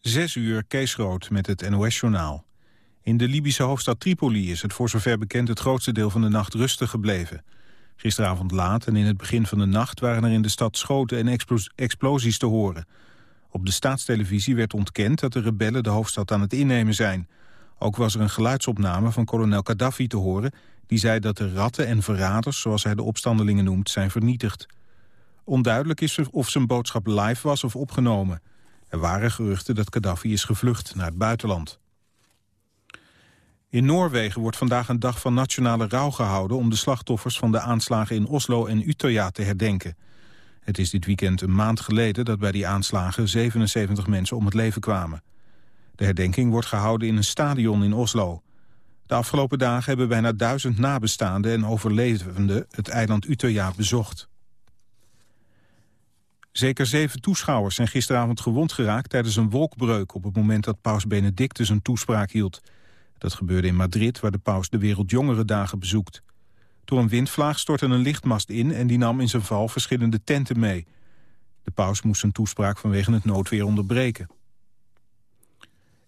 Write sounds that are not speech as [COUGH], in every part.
Zes uur, Kees Groot met het NOS-journaal. In de Libische hoofdstad Tripoli is het voor zover bekend het grootste deel van de nacht rustig gebleven. Gisteravond laat en in het begin van de nacht waren er in de stad schoten en explosies te horen. Op de staatstelevisie werd ontkend dat de rebellen de hoofdstad aan het innemen zijn. Ook was er een geluidsopname van kolonel Gaddafi te horen... die zei dat de ratten en verraders, zoals hij de opstandelingen noemt, zijn vernietigd. Onduidelijk is of zijn boodschap live was of opgenomen. Er waren geruchten dat Gaddafi is gevlucht naar het buitenland. In Noorwegen wordt vandaag een dag van nationale rouw gehouden... om de slachtoffers van de aanslagen in Oslo en Utøya te herdenken. Het is dit weekend een maand geleden dat bij die aanslagen 77 mensen om het leven kwamen. De herdenking wordt gehouden in een stadion in Oslo. De afgelopen dagen hebben bijna duizend nabestaanden en overlevenden het eiland Utøya bezocht. Zeker zeven toeschouwers zijn gisteravond gewond geraakt tijdens een wolkbreuk op het moment dat paus Benedictus een toespraak hield. Dat gebeurde in Madrid, waar de paus de Wereldjongerendagen bezoekt. Door een windvlaag stortte een lichtmast in en die nam in zijn val verschillende tenten mee. De paus moest zijn toespraak vanwege het noodweer onderbreken.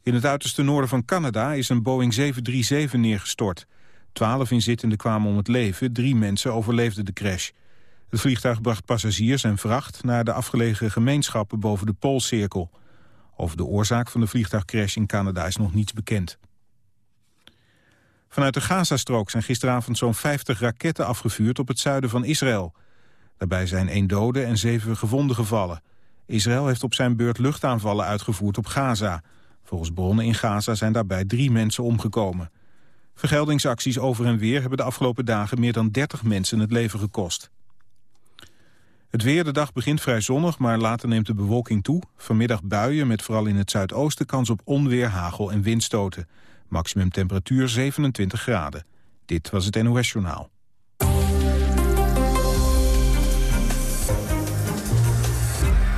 In het uiterste noorden van Canada is een Boeing 737 neergestort. Twaalf inzittenden kwamen om het leven, drie mensen overleefden de crash. Het vliegtuig bracht passagiers en vracht naar de afgelegen gemeenschappen boven de Poolcirkel. Over de oorzaak van de vliegtuigcrash in Canada is nog niets bekend. Vanuit de Gazastrook zijn gisteravond zo'n 50 raketten afgevuurd op het zuiden van Israël. Daarbij zijn één dode en zeven gewonden gevallen. Israël heeft op zijn beurt luchtaanvallen uitgevoerd op Gaza. Volgens bronnen in Gaza zijn daarbij drie mensen omgekomen. Vergeldingsacties over en weer hebben de afgelopen dagen meer dan 30 mensen het leven gekost. Het weer, de dag begint vrij zonnig, maar later neemt de bewolking toe. Vanmiddag buien met vooral in het zuidoosten kans op onweer, hagel en windstoten. Maximum temperatuur 27 graden. Dit was het NOS Journaal.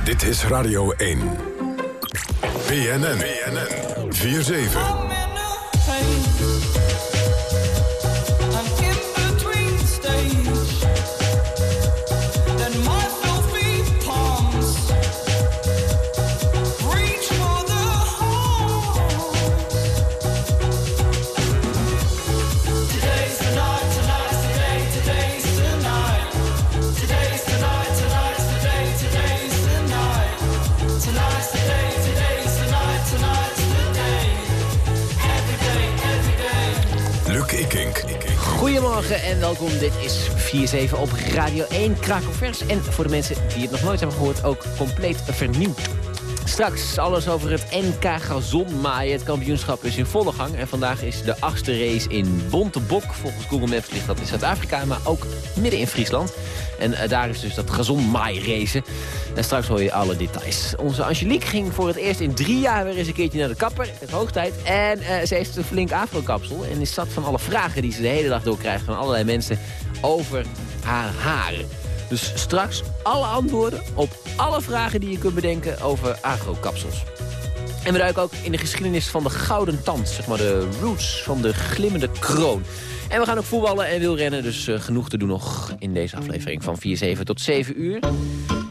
Dit is Radio 1. BNN. BNN. 4-7. En welkom. Dit is 4-7 op Radio 1 Krakelvers. En voor de mensen die het nog nooit hebben gehoord, ook compleet vernieuwd. Straks alles over het NK Gazonmaaien. Het kampioenschap is in volle gang. En vandaag is de achtste race in Bontebok. Volgens Google Maps ligt dat in Zuid-Afrika, maar ook midden in Friesland. En uh, daar is dus dat gazonmaai racen. En straks hoor je alle details. Onze Angelique ging voor het eerst in drie jaar weer eens een keertje naar de kapper. Het hoogtijd. En uh, ze heeft een flink afro-kapsel. En is zat van alle vragen die ze de hele dag doorkrijgt van allerlei mensen over haar haren. Dus straks alle antwoorden op alle vragen die je kunt bedenken over agrokapsels. En we duiken ook in de geschiedenis van de gouden tand. Zeg maar de roots van de glimmende kroon. En we gaan ook voetballen en wielrennen. Dus uh, genoeg te doen nog in deze aflevering van 4-7 tot 7 uur.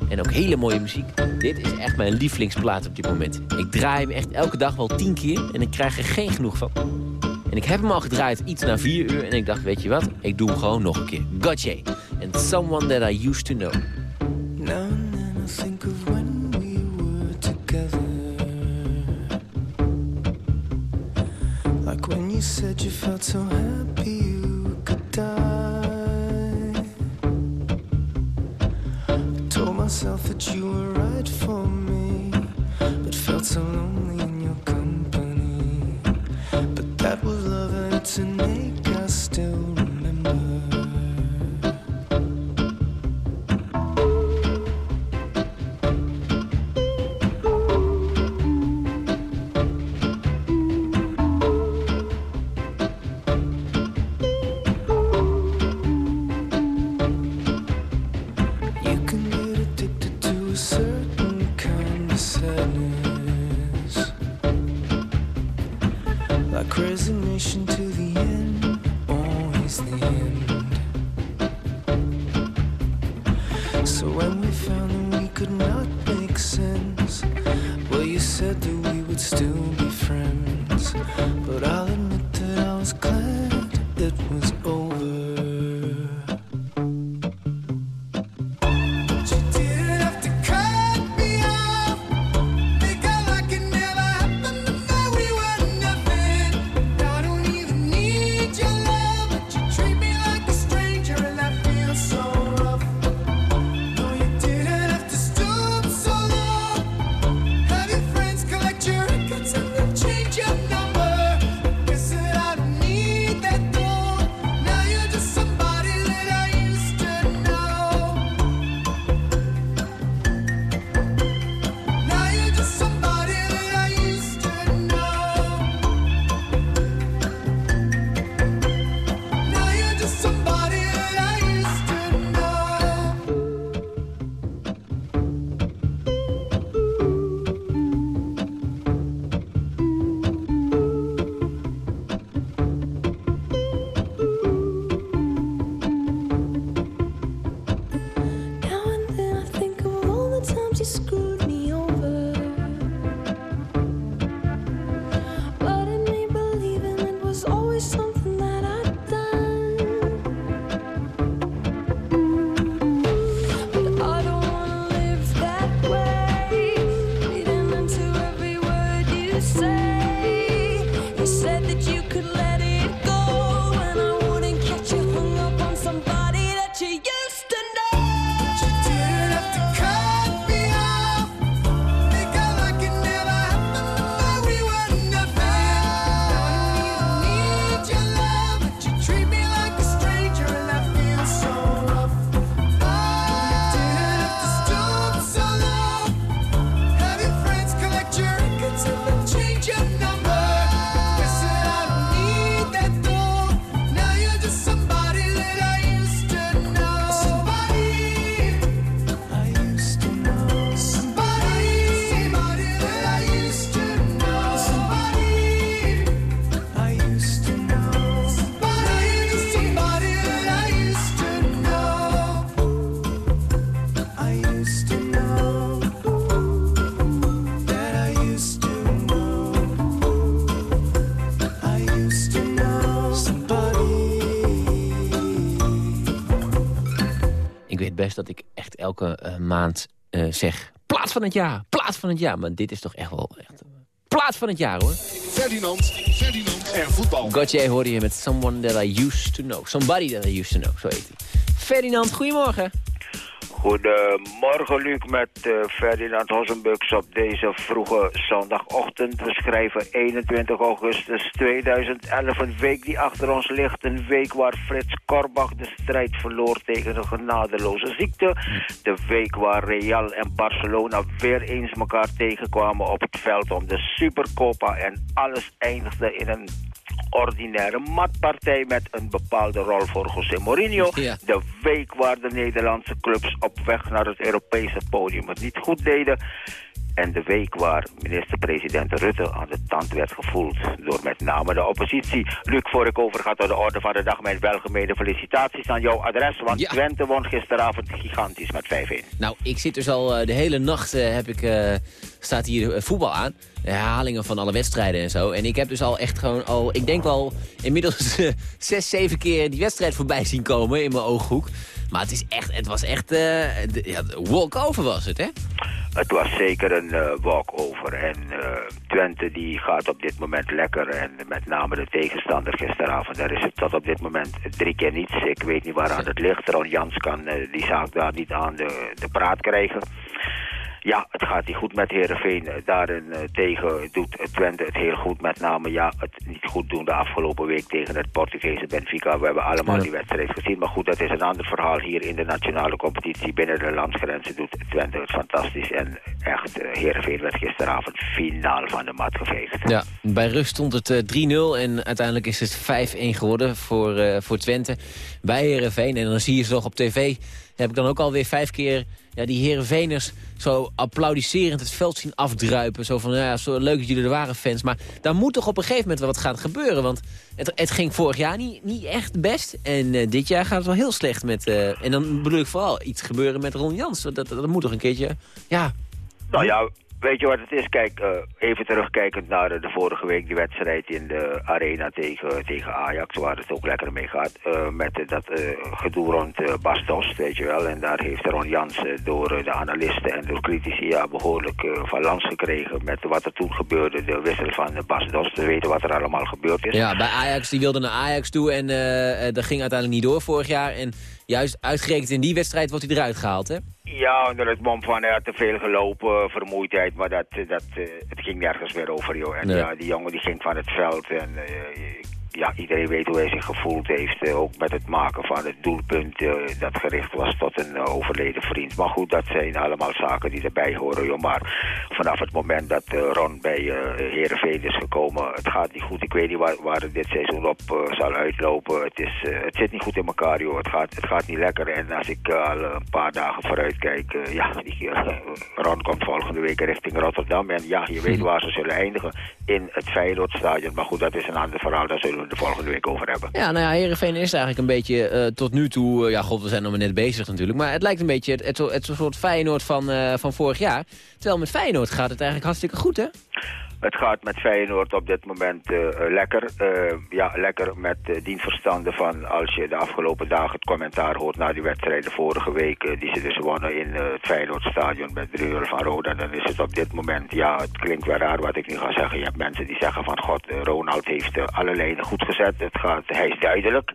En ook hele mooie muziek. Dit is echt mijn lievelingsplaat op dit moment. Ik draai hem echt elke dag wel 10 keer. En ik krijg er geen genoeg van. En ik heb hem al gedraaid iets na 4 uur. En ik dacht, weet je wat? Ik doe hem gewoon nog een keer. Gotcha. And someone that I used to know. Best dat ik echt elke eh, maand eh, zeg... Plaats van het jaar, plaats van het jaar. Maar dit is toch echt wel echt... eh, Plaats van het jaar, hoor. Ferdinand, Ferdinand en voetbal. Gauthier hoorde je met Someone That I Used To Know. Somebody That I Used To Know, zo heet hij. Ferdinand, goedemorgen. Goedemorgen Luc met eh, Ferdinand Hossenbux op deze vroege zondagochtend. We schrijven 21 augustus 2011, een week die achter ons ligt. Een week waar Frits Korbach de strijd verloor tegen een genadeloze ziekte. De week waar Real en Barcelona weer eens elkaar tegenkwamen op het veld om de Supercopa. En alles eindigde in een ordinaire matpartij met een bepaalde rol voor José Mourinho. Ja. De week waar de Nederlandse clubs op weg naar het Europese podium het niet goed deden. En de week waar minister-president Rutte aan de tand werd gevoeld door met name de oppositie. Luc, voor ik overga tot de orde van de dag, mijn welgemeende felicitaties aan jouw adres. Want Ja. Twente won gisteravond gigantisch met 5-1. Nou, ik zit dus al eh, de hele nacht, eh, heb ik, eh, staat hier voetbal aan. De herhalingen van alle wedstrijden en zo. En ik heb dus al echt gewoon al, ik denk wel inmiddels zes, zeven keer die wedstrijd voorbij zien komen in mijn ooghoek. Maar het, is echt, het was echt, de- ja, walk-over was het, hè? Het was zeker een eh, walkover. En eh, Twente die gaat op dit moment lekker. En met name de tegenstander gisteravond. Daar is het tot op dit moment drie keer niets. Ik weet niet waaraan het ligt. Ron Jans kan die zaak daar niet aan de, de praat krijgen. Ja, het gaat niet goed met Herenveen. Daarin eh, tegen doet Twente het heel goed. Met name ja, het niet goed doen de afgelopen week tegen het Portugese Benfica. We hebben allemaal Ja. die wedstrijd gezien. Maar goed, dat is een ander verhaal. Hier in de nationale competitie binnen de landsgrenzen doet Twente het fantastisch. En echt, eh, Heerenveen werd gisteravond finaal van de mat geveegd. Ja, bij rust stond het eh, 3-0 en uiteindelijk is het 5-1 geworden voor, eh, voor Twente bij Herenveen. En dan zie je ze nog op tv, heb ik dan ook alweer vijf keer ja, die Herenveeners zo applaudisserend het veld zien afdruipen. Zo van, nou ja, zo leuk dat jullie er waren, fans. Maar daar moet toch op een gegeven moment wel wat gaan gebeuren. Want het, het ging vorig jaar niet, niet echt best. En eh, dit jaar gaat het wel heel slecht met... eh, en dan bedoel ik vooral iets gebeuren met Ron Jans. Dat, dat, dat moet toch een keertje... Ja, Nou ja, Weet je wat het is? Kijk, eh, even terugkijkend naar de vorige week, die wedstrijd in de arena tegen, tegen Ajax, waar het ook lekker mee gaat. eh, met eh, dat gedoe rond Bas Dost, weet je wel. En daar heeft Ron Jans door de analisten en door critici ja, behoorlijk eh, van lans gekregen met wat er toen gebeurde. De wissel van Bas Dost, we weten wat er allemaal gebeurd is. Ja, bij Ajax, die wilde naar Ajax toe en dat ging uiteindelijk niet door vorig jaar. En juist uitgerekend in die wedstrijd wordt hij eruit gehaald, hè? Ja, onder het mom van te veel gelopen, vermoeidheid, maar dat, dat, eh, het ging nergens meer over, joh. En Nee. ja, die jongen die ging van het veld en eh, ja, iedereen weet hoe hij zich gevoeld heeft. eh, ook met het maken van het doelpunt eh, dat gericht was tot een eh, overleden vriend. Maar goed, dat zijn allemaal zaken die erbij horen, joh. Maar vanaf het moment dat Ron bij eh Heerenveen is gekomen, het gaat niet goed. Ik weet niet waar, dit seizoen op zal uitlopen. Het, is, het zit niet goed in elkaar, joh. Het gaat, het gaat niet lekker. En als ik al een paar dagen vooruit kijk, ja, [LAUGHS] die, Ron komt volgende week richting Rotterdam. En ja, je weet waar ze zullen eindigen. In het Feyenoordstadion. Maar goed, dat is een ander verhaal. Daar zullen de volgende week over hebben. Ja, nou ja, Heerenveen is eigenlijk een beetje eh, tot nu toe... eh, ja, god, we zijn nog maar net bezig natuurlijk. Maar het lijkt een beetje het, het, het soort Feyenoord van, eh, van vorig jaar. Terwijl met Feyenoord gaat het eigenlijk hartstikke goed, hè? Het gaat met Feyenoord op dit moment eh, lekker. Eh, ja, lekker met uh, dien verstande van als je de afgelopen dagen het commentaar hoort na die wedstrijden vorige week. eh, die ze dus wonnen in het Feyenoordstadion met 3 van Roda. Dan is het op dit moment, ja, het klinkt wel raar wat ik nu ga zeggen. Je hebt mensen die zeggen van god, Ronald heeft alle lijnen goed gezet. Het gaat, hij is duidelijk.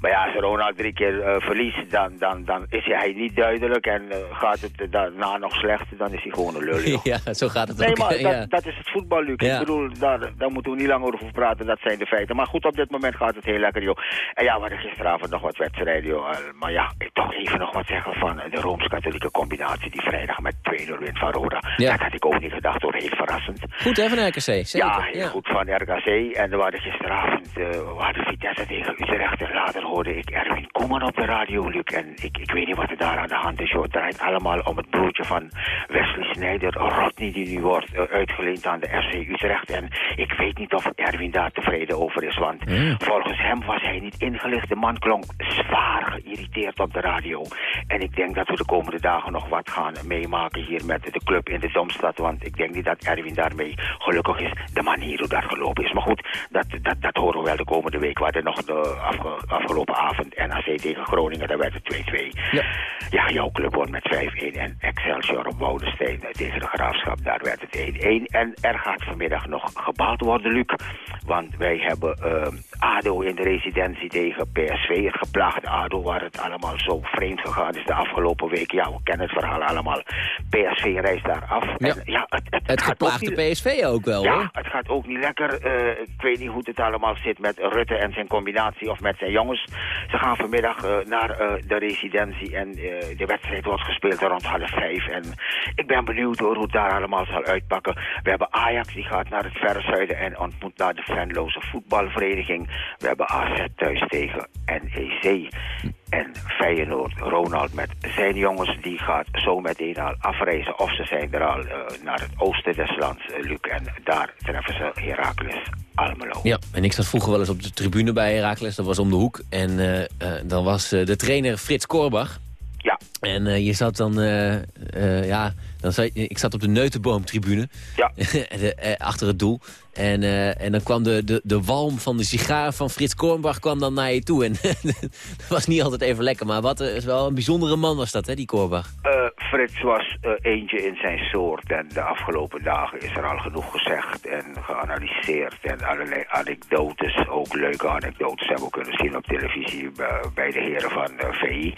Maar ja, als Ronald drie keer verliest, dan, dan, dan is hij niet duidelijk. En gaat het daarna nog slechter, dan is hij gewoon een lul. [LAUGHS] ja, zo gaat het Nee, ook. maar dat is het voetbal, Luc. Ja. Ik bedoel, daar, daar moeten we niet lang over praten. Dat zijn de feiten. Maar goed, op dit moment gaat het heel lekker, joh. En ja, we hadden gisteravond nog wat wedstrijden, joh. Eh, Maar ja, ik toch even nog wat zeggen van de Rooms-Katholieke combinatie... die vrijdag met 2-0 wint van Roda. Ja. Dat had ik ook niet gedacht, hoor. Heel verrassend. Goed, hè, van RKC? Zeker. Ja, heel goed van RKC. En we hadden gisteravond, eh we hadden Vitesse tegen Utrecht. En later hoorde ik Erwin Koeman op de radio, Luc. En ik, ik weet niet wat er daar aan de hand is, joh. Het draait allemaal om het broertje van Wesley Sneijder, Rodney, die nu wordt eh, uitgeleend aan de RC Utrecht. En ik weet niet of Erwin daar tevreden over is, want volgens hem was hij niet ingelicht. De man klonk zwaar geïrriteerd op de radio. En ik denk dat we de komende dagen nog wat gaan meemaken hier met de club in de Domstad. Want ik denk niet dat Erwin daarmee gelukkig is, de manier hoe dat gelopen is. Maar goed, dat, dat, dat horen we wel de komende week. We hadden nog de afge- afgelopen avond NAC tegen Groningen, daar werd het 2-2. Ja. Ja, jouw club won met 5-1 en Excelsior op Woudenstein eh, tegen de Graafschap, daar werd het 1-1. En er gaat vanmiddag nog gebaald worden, Luc. Want wij hebben eh, ADO in de residentie tegen PSV, het geplaagde ADO, waar het allemaal zo vreemd gegaan is de afgelopen week. Ja, we kennen het verhaal allemaal. PSV reist daar af. Ja. En, ja, het, het, Het geplaagde niet- PSV ook wel, ja, hoor. het gaat ook niet lekker. Eh, ik weet niet hoe het allemaal zit met Rutte en zijn combinatie of met zijn jongens. Ze gaan vanmiddag eh, naar eh, de residentie en de wedstrijd wordt gespeeld rond half vijf. En ik ben benieuwd hoor, hoe het daar allemaal zal uitpakken. We hebben Ajax, die gaat naar het verre zuiden en ontmoet naar de Venloze voetbalvereniging. We hebben AZ thuis tegen NEC. En Feyenoord, Ronald met zijn jongens, die gaat zo meteen al afreizen. Of ze zijn er al eh, naar het oosten des lands, eh, Luc. En daar treffen ze Heracles Almelo. Ja, en ik zat vroeger wel eens op de tribune bij Herakles. Dat was om de hoek. En eh, dan was de trainer Frits Korbach. Ja, En je zat dan, ja, dan ik zat op de Neutenboomtribune. Ja. de, [LAUGHS] eh, achter het doel. En, eh, en dan kwam de, de, de walm van de sigaar van Frits Kornbach kwam dan naar je toe. En [LAUGHS] dat was niet altijd even lekker. Maar wat eh, is wel een bijzondere man was dat, hè, die Korbach. Eh, Frits was eh, eentje in zijn soort en de afgelopen dagen is er al genoeg gezegd en geanalyseerd en allerlei anekdotes, ook leuke anekdotes hebben we kunnen zien op televisie bij, de heren van eh, VI.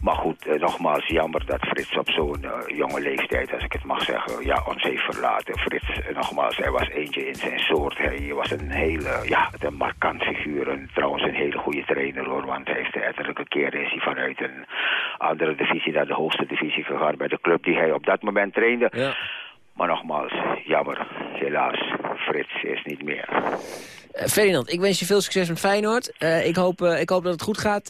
Maar goed, eh, nogmaals jammer dat Frits op zo'n eh, jonge leeftijd, als ik het mag zeggen, ja, ons heeft verlaten. Frits, eh, nogmaals, hij was eentje in zijn soort. Hij was een hele, ja, een markant figuur en trouwens een hele goede trainer hoor, want hij heeft de ettelijke keren is hij vanuit een andere divisie naar de hoogste divisie gegaan bij de club die hij op dat moment trainde. Ja. Maar nogmaals, jammer, helaas, Frits is niet meer. Eh, Ferdinand, ik wens je veel succes met Feyenoord. Eh, ik, hoop, eh, ik hoop dat het goed gaat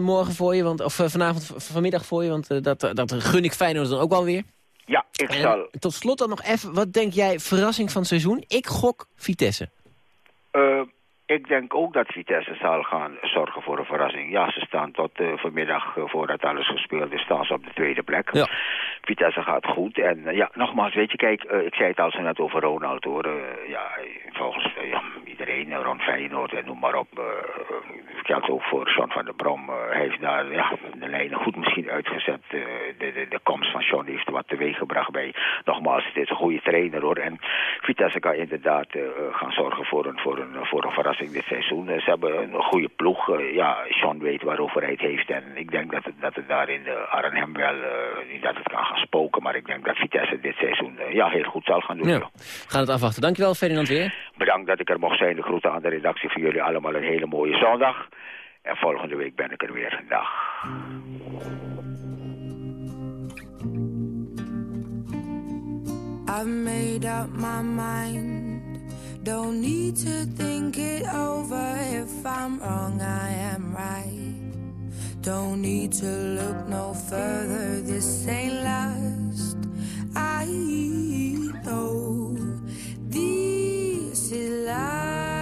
morgen voor je, want, of vanavond, vanmiddag voor je. Want dat, dat gun ik Feyenoord dan ook wel weer. Ja, ik En zal. tot slot dan nog even, wat denk jij, verrassing van het seizoen? Ik gok Vitesse. ik denk ook dat Vitesse zal gaan zorgen voor een verrassing. Ja, ze staan tot vanmiddag, voordat alles gespeeld is, staan ze op de tweede plek. Ja. Vitesse gaat goed. En ja, nogmaals, weet je, kijk, ik zei het al zo net over Ronald hoor. Ja, volgens ja, iedereen eh, rond Feyenoord en noem maar op. eh geldt ook voor Sean van der Brom. eh, heeft daar ja, de lijnen goed misschien uitgezet. eh, de, de, de komst van Sean heeft wat teweeg gebracht bij. Nogmaals, het is een goede trainer hoor. En Vitesse kan inderdaad eh, gaan zorgen voor een, voor, een, voor een verrassing dit seizoen. Ze hebben een goede ploeg. Ja, Sean weet waarover hij het heeft. En ik denk dat het, dat het daar in Arnhem wel, niet dat het kan gaan spoken. Maar ik denk dat Vitesse dit seizoen ja, heel goed zal gaan doen. Ja. gaan het afwachten. Dankjewel, Ferdinand Weer. Bedankt dat ik er mocht zijn. De groeten aan de redactie voor jullie allemaal een hele mooie zondag. En volgende week ben ik er weer. Dag. I've made up my mind. Don't need to think it over. If I'm wrong, I am right. Don't need to look no further. This ain't last. I know this is love.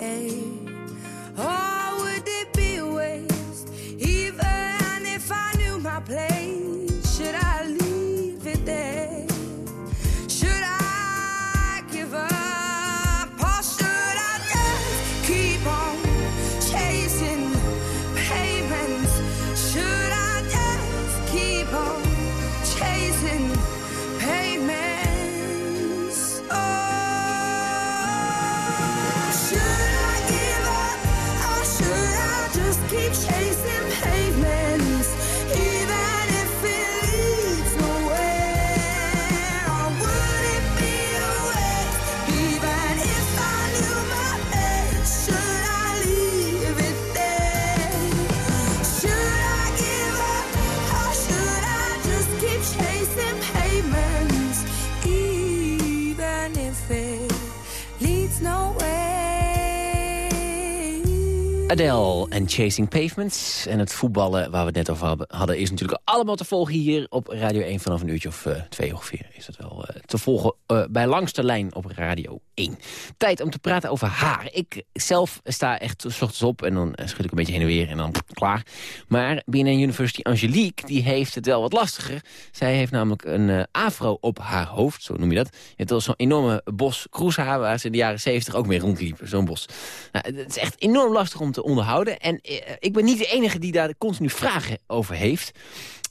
Adele en Chasing Pavements. En het voetballen waar we het net over hadden- is natuurlijk allemaal te volgen hier op Radio 1... vanaf een uurtje of eh, twee ongeveer is dat wel eh, te volgen... eh, bij Langste Lijn op Radio 1. Tijd om te praten over haar. Ik zelf sta echt 's ochtends op en dan schud ik een beetje heen en weer... en dan klaar. Maar BNN University Angelique die heeft het wel wat lastiger. Zij heeft namelijk een afro op haar hoofd, zo noem je dat. Hebt wel zo'n enorme bos kroeshaar... waar ze in de jaren 70 ook mee rondliepen, zo'n bos. Nou, het is echt enorm lastig om te onderhouden. En eh, ik ben niet de enige die daar continu vragen over heeft.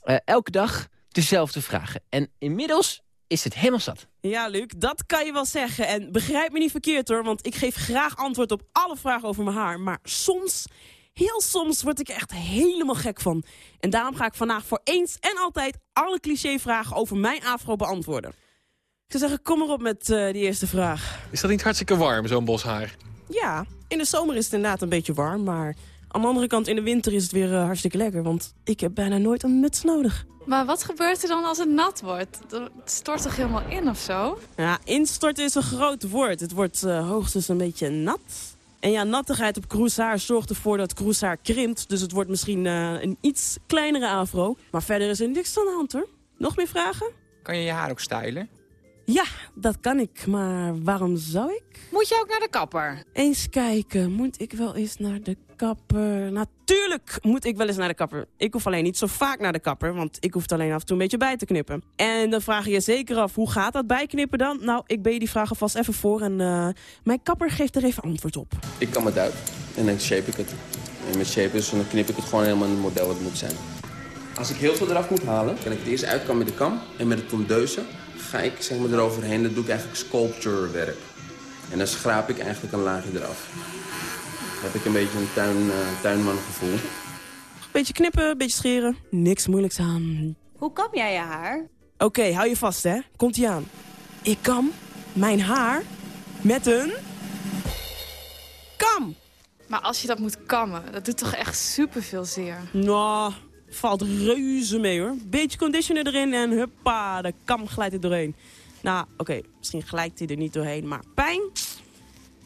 Eh, elke dag dezelfde vragen. En inmiddels is het helemaal zat. Ja, Luc, dat kan je wel zeggen. En begrijp me niet verkeerd hoor, want ik geef graag antwoord op alle vragen over mijn haar. Maar soms heel soms word ik er echt helemaal gek van. En daarom ga ik vandaag voor eens en altijd alle clichévragen over mijn afro beantwoorden. Ik zou zeggen, kom maar op met eh, die eerste vraag. Is dat niet hartstikke warm, zo'n bos haar? Ja, in de zomer is het inderdaad een beetje warm, maar aan de andere kant in de winter is het weer eh, hartstikke lekker, want ik heb bijna nooit een muts nodig. Maar wat gebeurt er dan als het nat wordt? Het stort toch helemaal in of zo? Ja, instorten is een groot woord. Het wordt eh, hoogstens een beetje nat. En ja, nattigheid op kroeshaar zorgt ervoor dat kroeshaar krimpt. Dus het wordt misschien eh, een iets kleinere afro. Maar verder is er niks aan de hand hoor. Nog meer vragen? Kan je je haar ook stylen? Ja, dat kan ik. Maar waarom zou ik? Moet je ook naar de kapper? Eens kijken, moet ik wel eens naar de kapper? Natuurlijk moet ik wel eens naar de kapper. Ik hoef alleen niet zo vaak naar de kapper, want ik hoef het alleen af en toe een beetje bij te knippen. En dan vraag je je zeker af, hoe gaat dat bijknippen dan? Nou, ik ben je die vraag alvast even voor en eh, mijn kapper geeft er even antwoord op. Ik kam het uit en dan shape ik het. En met shape dus, dan knip ik het gewoon helemaal in het model wat het moet zijn. Als ik heel veel eraf moet halen, kan ik het eerst uitkammen met de kam. En met de tondeuze ga ik zeg maar, eroverheen. Dat doe ik eigenlijk sculpture werk. En dan schraap ik eigenlijk een laagje eraf. Dan heb ik een beetje een tuin, eh, tuinmangevoel. Beetje knippen, beetje scheren, niks moeilijks aan. Hoe kam jij je haar? Oké, hou je vast hè, komt ie aan. Ik kam mijn haar met een kam. Maar als je dat moet kammen, dat doet toch echt superveel zeer? Nou, valt reuze mee hoor. Beetje conditioner erin en huppa, de kam glijdt er doorheen. Nou, oké, misschien glijdt hij er niet doorheen, maar pijn?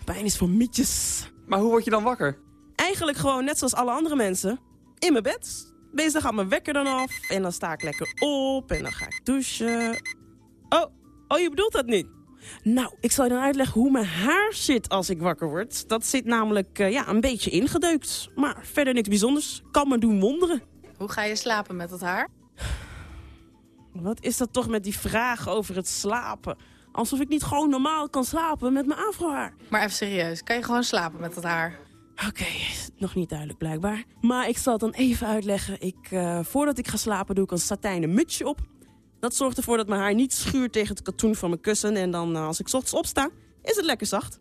Pijn is voor mietjes. Maar hoe word je dan wakker? Eigenlijk gewoon net zoals alle andere mensen. In mijn bed. Meestal gaat mijn wekker dan af. En dan sta ik lekker op. En dan ga ik douchen. Oh, oh je bedoelt dat niet? Nou, ik zal je dan uitleggen hoe mijn haar zit als ik wakker word. Dat zit namelijk eh, ja, een beetje ingedeukt. Maar verder niks bijzonders. Kan me doen wonderen. Hoe ga je slapen met dat haar? Wat is dat toch met die vraag over het slapen? Alsof ik niet gewoon normaal kan slapen met mijn afrohaar. Maar even serieus, kan je gewoon slapen met dat haar? Oké, nog niet duidelijk blijkbaar. Maar ik zal het dan even uitleggen. Ik, eh, voordat ik ga slapen doe ik een satijnen mutsje op. Dat zorgt ervoor dat mijn haar niet schuurt tegen het katoen van mijn kussen. En dan eh, als ik 's ochtends opsta, is het lekker zacht.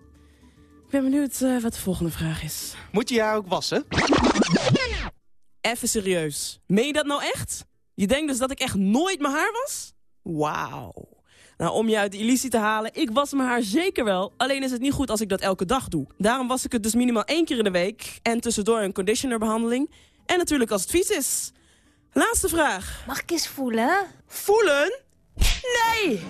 Ik ben benieuwd eh, wat de volgende vraag is. Moet je je haar ook wassen? Even serieus. Meen je dat nou echt? Je denkt dus dat ik echt nooit mijn haar was? Wauw. Nou, om je uit de illusie te halen, ik was mijn haar zeker wel. Alleen is het niet goed als ik dat elke dag doe. Daarom was ik het dus minimaal één keer in de week. En tussendoor een conditionerbehandeling. En natuurlijk als het vies is. Laatste vraag. Mag ik eens voelen? Voelen? Nee!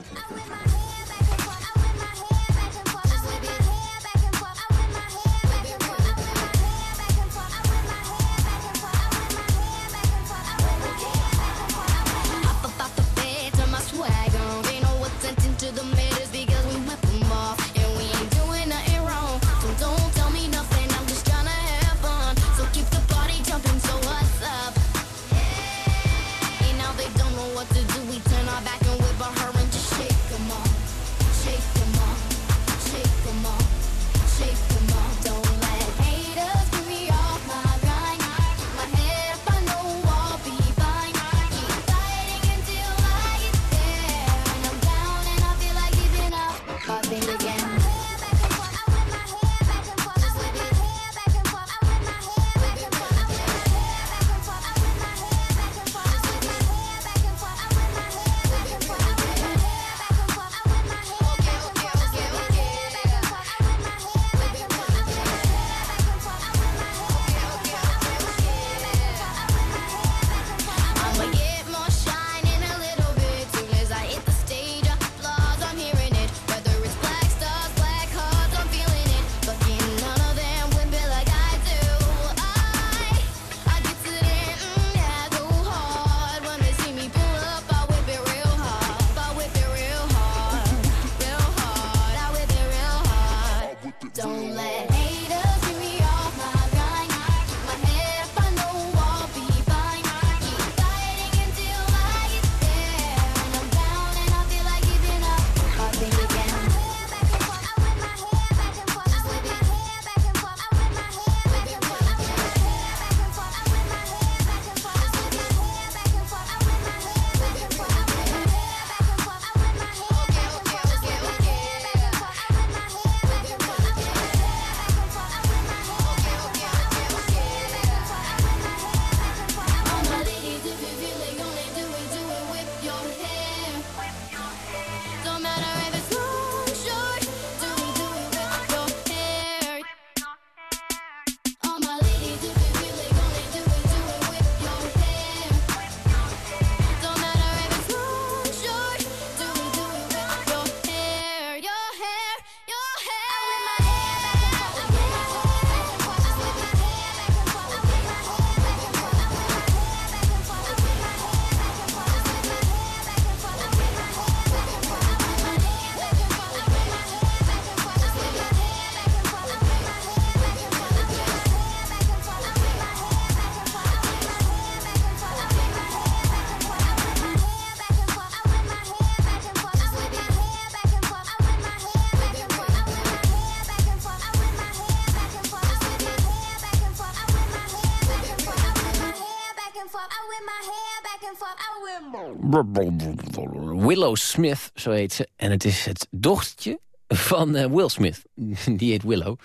Willow Smith, zo heet ze. En het is het dochtertje van eh, Will Smith. [LAUGHS] Die heet Willow.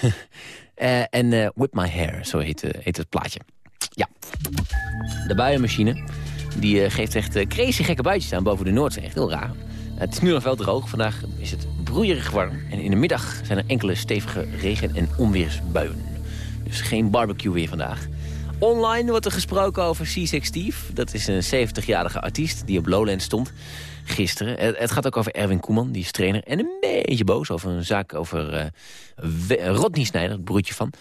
[LAUGHS] Eh, en eh, Whip My Hair, zo heet, het plaatje. Ja. De buienmachine die geeft echt crazy gekke buitjes aan boven de Noordzee. Echt heel raar. het is nu nog wel droog. Vandaag is het broeierig warm. En in de middag zijn er enkele stevige regen- en onweersbuien. Dus geen barbecue weer vandaag. Online wordt er gesproken over C6 Steve. Dat is een 70-jarige artiest die op Lowland stond gisteren. Het, gaat ook over Erwin Koeman, die is trainer. En een beetje boos over een zaak over We- Rodney Snijder, het broertje van.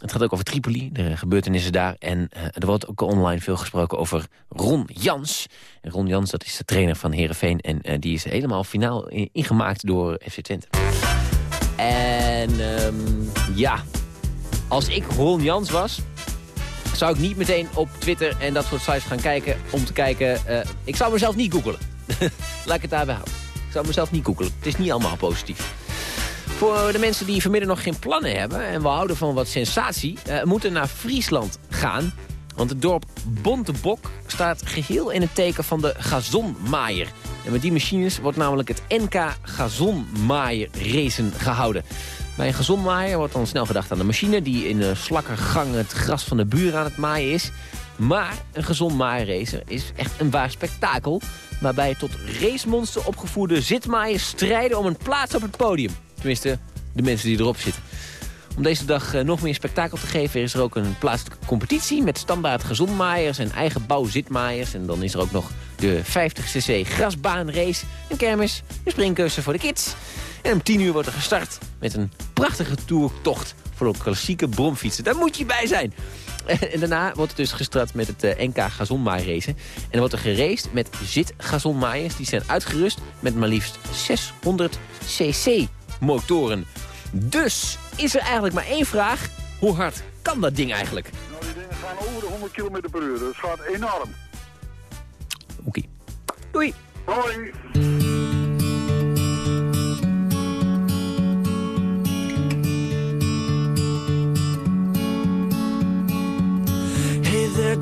Het gaat ook over Tripoli, de gebeurtenissen daar. En eh, er wordt ook online veel gesproken over Ron Jans. En Ron Jans, dat is de trainer van Heerenveen. En eh, die is helemaal finaal ingemaakt door FC Twente. En ehm, ja, als ik Ron Jans was zou ik niet meteen op Twitter en dat soort sites gaan kijken... om te kijken... eh, ik zou mezelf niet googelen. [LAUGHS] Laat ik het daarbij houden. Ik zou mezelf niet googelen. Het is niet allemaal positief. Voor de mensen die vanmiddag nog geen plannen hebben... en we houden van wat sensatie... eh, moeten naar Friesland gaan. Want het dorp Bontebok staat geheel in het teken van de gazonmaaier. En met die machines wordt namelijk het NK Gazonmaaier Racen gehouden. Bij een gazonmaaier wordt dan snel gedacht aan de machine... die in de slakkergang het gras van de buren aan het maaien is. Maar een gazonmaaierracer is echt een waar spektakel... waarbij tot racemonster opgevoerde zitmaaiers strijden om een plaats op het podium. Tenminste, de mensen die erop zitten. Om deze dag eh, nog meer spektakel te geven is er ook een plaatselijke competitie... met standaard gezondmaaiers en eigen bouw zitmaaiers. En dan is er ook nog de 50cc grasbaanrace, een kermis, een springkussen voor de kids. En om 10 uur wordt er gestart met een prachtige toertocht voor de klassieke bromfietsen. Daar moet je bij zijn. [LAUGHS] En daarna wordt het dus gestart met het eh, NK gazonmaairacen. En dan wordt er geraced met zit-gazonmaaiers. Die zijn uitgerust met maar liefst 600 cc motoren. Dus is er eigenlijk maar één vraag. Hoe hard kan dat ding eigenlijk? Nou, die dingen gaan over de 100 km per uur. Dat gaat enorm. Oké. Doei. Hoi.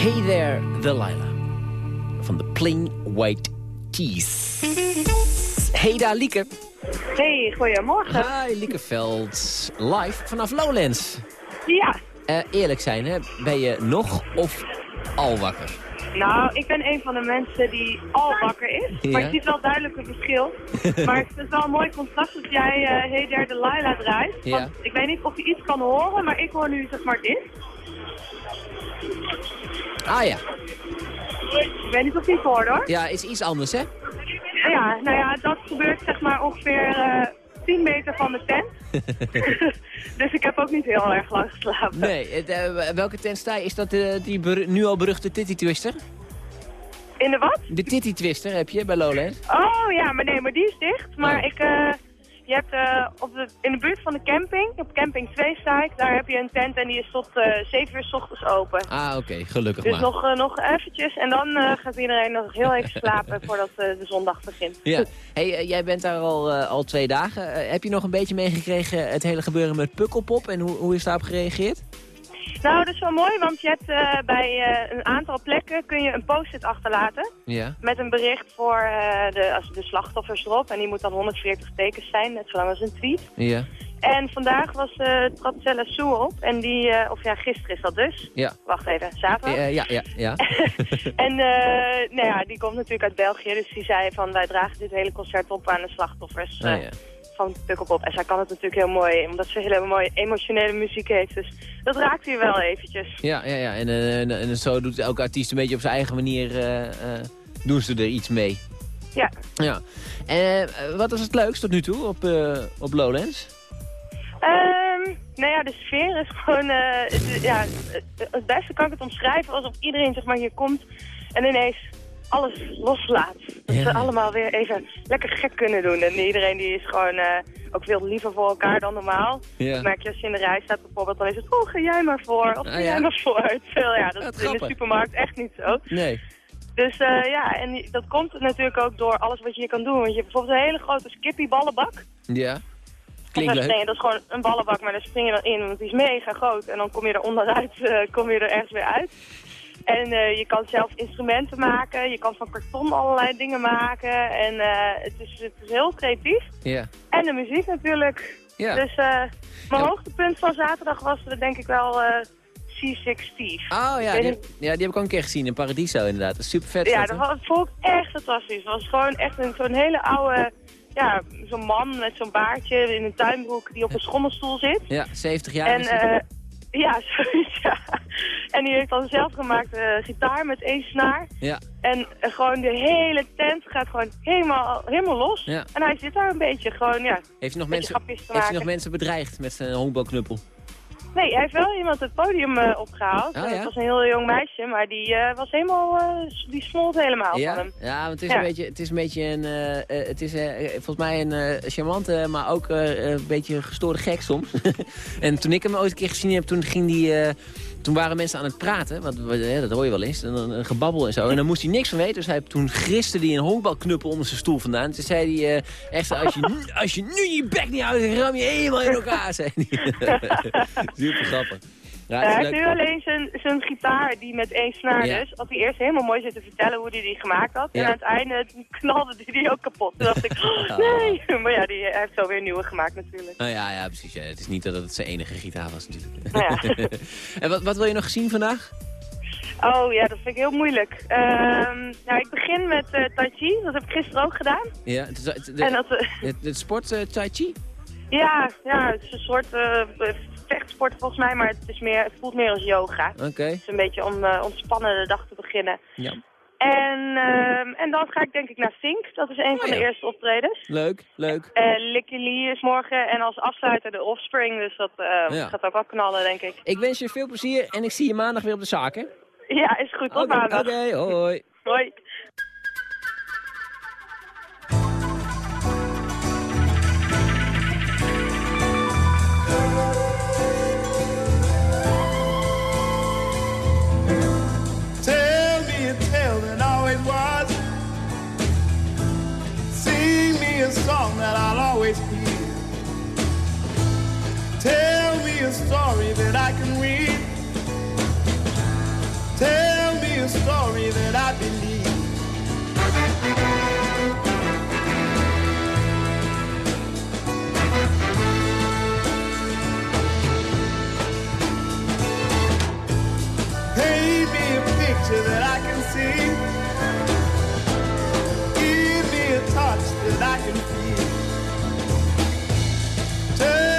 Hey there, Delilah. Van de Plain White Tees. Hey daar, Lieke. Hey, goedemorgen. Hi, Lieke Veld. Live vanaf Lowlands. Ja, Eh, eerlijk zijn, hè? ben je nog of al wakker? nou, ik ben een van de mensen die al wakker is. Maar je ziet wel duidelijk een verschil. [LAUGHS] maar ik het wel een mooi contrast dat jij eh Hey There Delilah draait. Ja. Want ik weet niet of je iets kan horen, maar ik hoor nu zeg maar dit. Ah ja. Ik weet niet of je het hoort hoor. Ja, is iets anders, hè? Ja, nou ja, dat gebeurt zeg maar ongeveer eh 10 meter van de tent. [LAUGHS] dus ik heb ook niet heel erg lang geslapen. Nee, eh, welke tent sta je? Is dat eh, die nu al beruchte Titty Twister? In de wat? De Titty Twister heb je bij Lowlands? Oh ja, maar nee, maar die is dicht. Maar ik, eh, je hebt eh, op de, in de buurt van de camping, op camping 2 sta ik, daar heb je een tent en die is tot eh 7 uur s ochtends open. Ah, oké, gelukkig Dus maar. nog, eh, nog eventjes en dan gaat iedereen nog heel even [LAUGHS] slapen voordat de zondag begint. Ja. Hey, jij bent daar al, al twee dagen. Heb je nog een beetje meegekregen het hele gebeuren met Pukkelpop en hoe, hoe is daarop gereageerd? Nou, dat is wel mooi, want je hebt eh, bij eh, een aantal plekken kun je een post-it achterlaten. Ja. Met een bericht voor eh, de, als de slachtoffers erop. En die moet dan 140 tekens zijn, net zo lang als een tweet. Ja. En vandaag was uh, Tratzella Sue op. En die, eh, of ja, gisteren is dat dus. Ja. Wacht even, zaterdag. Ja, ja, ja. [LAUGHS] En eh, nou ja, die komt natuurlijk uit België. Dus die zei van, wij dragen dit hele concert op aan de slachtoffers Ah, ja. Van Pukkelpop. En zij kan het natuurlijk heel mooi, omdat ze hele mooie emotionele muziek heeft. Dus dat raakt hier wel eventjes. Ja, ja, ja. En, eh, en, en zo doet elke artiest een beetje op zijn eigen manier, eh, eh, doen ze er iets mee. Ja. Ja. En wat was het leukst tot nu toe op, op Lowlands? Ehm, nou ja, de sfeer is gewoon... het, ja, het, het beste kan ik het omschrijven alsof iedereen zeg maar, hier komt en ineens alles loslaat. Dat Ja. ze allemaal weer even lekker gek kunnen doen. En iedereen die is gewoon eh, ook veel liever voor elkaar dan normaal. Ja. Dat merk je als je in de rij staat bijvoorbeeld, dan is het... Oh, ga jij maar voor. Of Ah, ga ja. jij maar voor. [LAUGHS] Terwijl ja, dat is in de supermarkt echt niet zo. Nee. Dus eh, ja, en dat komt natuurlijk ook door alles wat je hier kan doen. Want je hebt bijvoorbeeld een hele grote skippy-ballenbak. Ja. Klinkt leuk. dat is gewoon een ballenbak, maar daar spring je dan in, want die is mega groot. En dan kom je er onderuit, eh, kom je er ergens weer uit. En eh, je kan zelf instrumenten maken, je kan van karton allerlei dingen maken. En eh, het, is, het is heel creatief. Ja. En de muziek natuurlijk. Ja. Dus eh, mijn hoogtepunt van zaterdag was denk ik wel eh C6 Steve. Oh ja die, weet ja, die heb ik ook een keer gezien in Paradiso inderdaad. Dat is super vet. Ja, dat was, vond ik echt fantastisch. Het was gewoon echt een, zo'n hele oude, ja, zo'n man met zo'n baardje in een tuinbroek die op een schommelstoel zit. Ja, 70 jaar En ja, [LAUGHS] zoiets, ja. En die heeft dan zelf gemaakt eh, gitaar met één snaar. Ja. En eh, gewoon de hele tent gaat gewoon helemaal, helemaal los. Ja. En hij zit daar een beetje gewoon, ja, Heeft hij nog, mensen, heeft hij nog mensen bedreigd met zijn honkbalknuppel? Nee, hij heeft wel iemand het podium eh, opgehaald. Oh, Eh, ja? Het was een heel jong meisje, maar die eh, was helemaal, die smolt helemaal Ja? van hem. Ja, want het is, Ja. Een beetje, het is een beetje een, het is volgens mij een charmante, maar ook een beetje gestoorde gek soms. [LAUGHS] en toen ik hem ooit een keer gezien heb, toen ging die, toen waren mensen aan het praten, want dat hoor je wel eens, een, een gebabbel en zo. En dan moest hij niks van weten, dus hij, toen griste hij een honkbalknuppel onder zijn stoel vandaan. Toen zei hij, eh, echt, als je, als je nu je bek niet houdt, ram je helemaal in elkaar, [LAUGHS] zei. [LAUGHS] Super grappig. Ja, hij het is heeft nu alleen zijn, zijn gitaar, die met één snaar Ja. dus. Had hij eerst helemaal mooi zitten vertellen hoe hij die gemaakt had. Ja. En aan het einde knalde hij die ook kapot. Toen dacht ik, [LAUGHS] oh, nee. Maar ja, die, hij hij heeft zo weer nieuwe gemaakt natuurlijk. Nou ja, ja, precies. Ja. Het is niet dat het zijn enige gitaar was natuurlijk. [LAUGHS] Ja. [LAUGHS] en wat, wat wil je nog zien vandaag? Oh ja, dat vind ik heel moeilijk. Ehm, nou, ik begin met eh Tai Chi, dat heb ik gisteren ook gedaan. Ja, het, En dat, eh, het, het sport eh, Tai Chi? ja, ja, het is een soort eh, vechtsport volgens mij, maar het, is meer, het voelt meer als yoga. Oké. Het is een beetje om eh, ontspannen de dag te beginnen. Ja. En, ehm, en dan ga ik denk ik naar Fink, dat is een van de eerste optredens. Leuk, leuk. Eh Licky Lee is morgen en als afsluiter de Offspring, dus dat eh, Ja. gaat ook wel knallen denk ik. Ik wens je veel plezier en ik zie je maandag weer op de zaak, hè? Ja, is goed. Tot maandag. Oké, hoi. Hoi. A song that I'll always hear. Tell me a story that I can read. Tell me a story that I believe. Paint me a picture that I can Take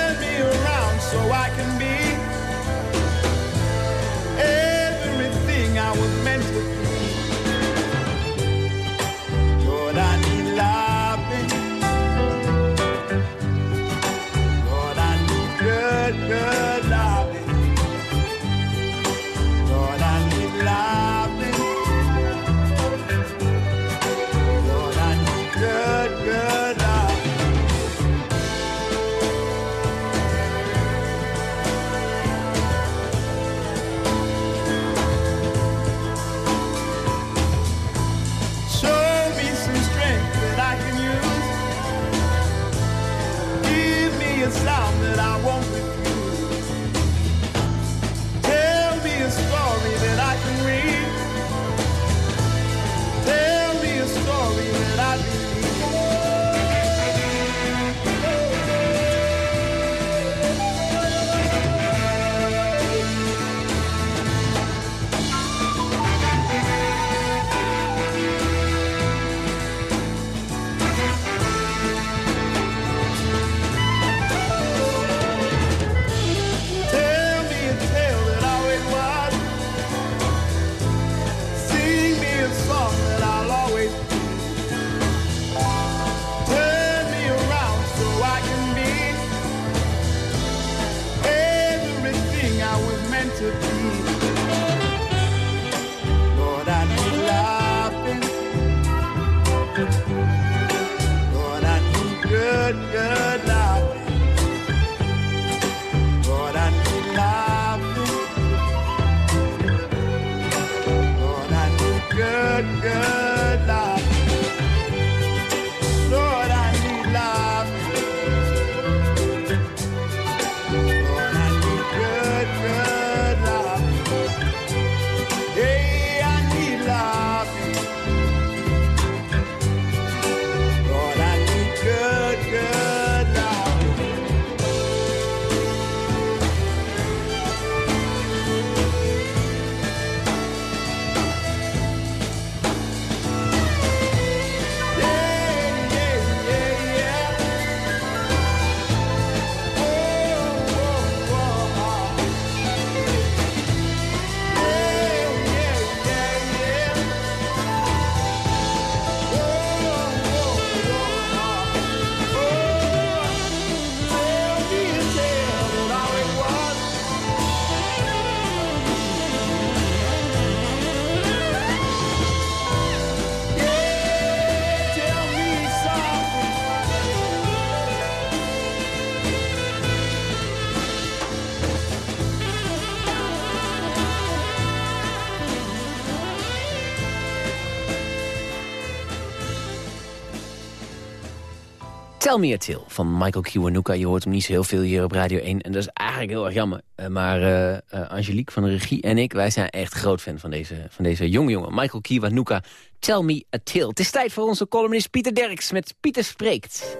Tell Me a Tale van Michael Kiwanuka. Je hoort hem niet zo heel veel hier op Radio 1. En dat is eigenlijk heel erg jammer. Eh, maar eh, eh, Angelique van de regie en ik, wij zijn echt groot fan van deze, van deze jonge jongen. Michael Kiwanuka, Tell Me a Tale. Het is tijd voor onze columnist Pieter Derks met Pieter Spreekt.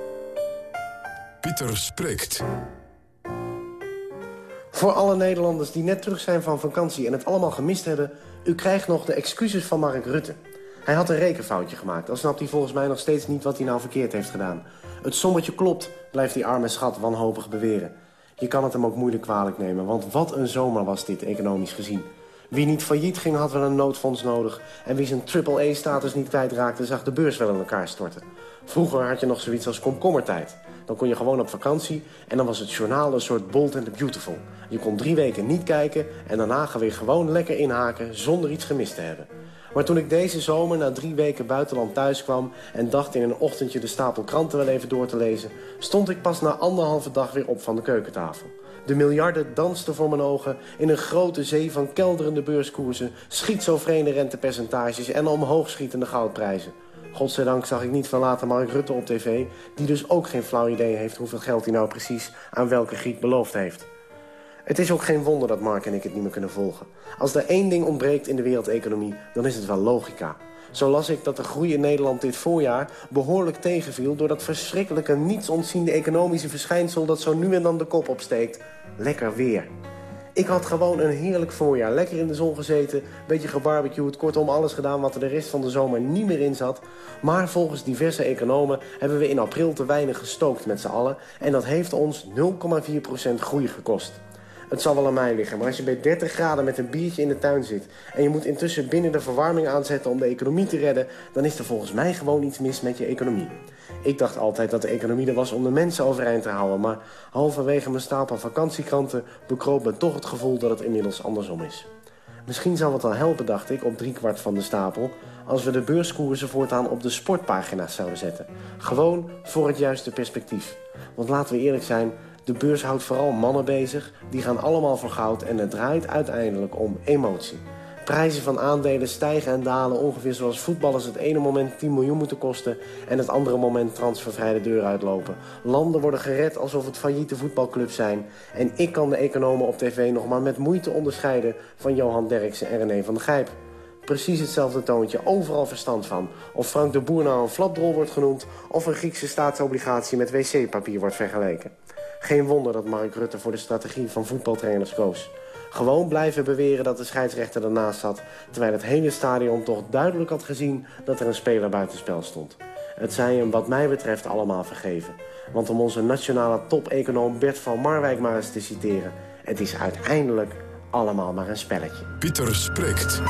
Pieter spreekt. Voor alle Nederlanders die net terug zijn van vakantie en het allemaal gemist hebben... u krijgt nog de excuses van Mark Rutte. Hij had een rekenfoutje gemaakt. Al snapt hij volgens mij nog steeds niet wat hij nou verkeerd heeft gedaan. Het sommetje klopt, blijft die arme schat wanhopig beweren. Je kan het hem ook moeilijk kwalijk nemen, want wat een zomer was dit economisch gezien. Wie niet failliet ging, had wel een noodfonds nodig. En wie zijn triple-A-status niet kwijtraakte, zag de beurs wel in elkaar storten. Vroeger had je nog zoiets als komkommertijd. Dan kon je gewoon op vakantie en dan was het journaal een soort Bold and the Beautiful. Je kon drie weken niet kijken en daarna weer gewoon lekker inhaken zonder iets gemist te hebben. Maar toen ik deze zomer na drie weken buitenland thuis kwam... en dacht in een ochtendje de stapel kranten wel even door te lezen... stond ik pas na anderhalve dag weer op van de keukentafel. De miljarden dansten voor mijn ogen in een grote zee van kelderende beurskoersen... schizofrene rentepercentages en omhoogschietende goudprijzen. Godzijdank zag ik niet van later Mark Rutte op tv... die dus ook geen flauw idee heeft hoeveel geld hij nou precies aan welke Griek beloofd heeft. Het is ook geen wonder dat Mark en ik het niet meer kunnen volgen. Als er één ding ontbreekt in de wereldeconomie, dan is het wel logica. Zo las ik dat de groei in Nederland dit voorjaar behoorlijk tegenviel... door dat verschrikkelijke, niets ontziende economische verschijnsel... dat zo nu en dan de kop opsteekt. Lekker weer. Ik had gewoon een heerlijk voorjaar. Lekker in de zon gezeten, beetje gebarbecued... kortom alles gedaan wat er de rest van de zomer niet meer in zat. Maar volgens diverse economen hebben we in april te weinig gestookt met z'n allen... en dat heeft ons 0,4% groei gekost. Het zal wel aan mij liggen, maar als je bij 30 graden met een biertje in de tuin zit... en je moet intussen binnen de verwarming aanzetten om de economie te redden... dan is er volgens mij gewoon iets mis met je economie. Ik dacht altijd dat de economie er was om de mensen overeind te houden... maar halverwege mijn stapel vakantiekranten bekroop me toch het gevoel dat het inmiddels andersom is. Misschien zou het al helpen, dacht ik, op driekwart van de stapel... als we de beurskoersen voortaan op de sportpagina's zouden zetten. Gewoon voor het juiste perspectief. Want laten we eerlijk zijn, de beurs houdt vooral mannen bezig. Die gaan allemaal voor goud en het draait uiteindelijk om emotie. Prijzen van aandelen stijgen en dalen ongeveer zoals voetballers het ene moment 10 miljoen moeten kosten... en het andere moment transfervrij de deur uitlopen. Landen worden gered alsof het failliete voetbalclubs zijn. En ik kan de economen op tv nog maar met moeite onderscheiden... van Johan Derksen en René van der Gijp. Precies hetzelfde toontje, overal verstand van. Of Frank de Boer nou een flapdrol wordt genoemd... of een Griekse staatsobligatie met wc-papier wordt vergeleken. Geen wonder dat Mark Rutte voor de strategie van voetbaltrainers koos. Gewoon blijven beweren dat de scheidsrechter ernaast zat... terwijl het hele stadion toch duidelijk had gezien dat er een speler buitenspel stond. Het zij hem wat mij betreft allemaal vergeven. Want om onze nationale top-econoom Bert van Marwijk maar eens te citeren... het is uiteindelijk allemaal maar een spelletje. Pieter spreekt.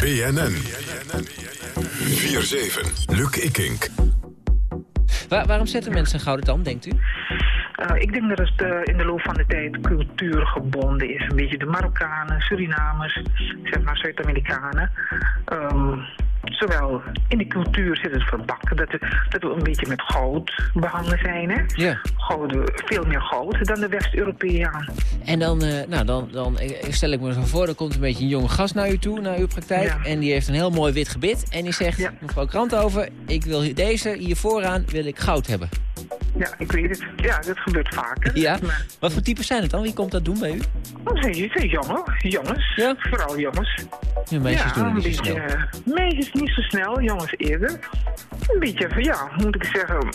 BNN. 4-7. Luc Ikink. Waar- waarom zetten mensen een gouden tand, denkt u? Eh, ik denk dat het eh, in de loop van de tijd cultuurgebonden is. Een beetje de Marokkanen, Surinamers, zeg maar Zuid-Amerikanen. Ehm, zowel in de cultuur zit het verbakken dat, we- dat we een beetje met goud behangen zijn. Hè? Ja. Gouden, veel meer goud dan de West-Europeaan. En dan, eh, nou, dan, dan eh, stel ik me zo voor, er komt een beetje een jonge gast naar u toe, naar uw praktijk. En die heeft een heel mooi wit gebit. En die zegt, mevrouw Krantover, ik wil deze hier vooraan wil ik goud hebben. Ja, ik weet het. Ja, dat gebeurt vaker. Ja? Wat voor types zijn het dan? Wie komt dat doen bij u? Dat zijn, jongen, jongens. Vooral jongens. Ja, meisjes doen het een niet zo beetje, snel. meisjes niet zo snel, jongens eerder. Een beetje ja, moet ik zeggen...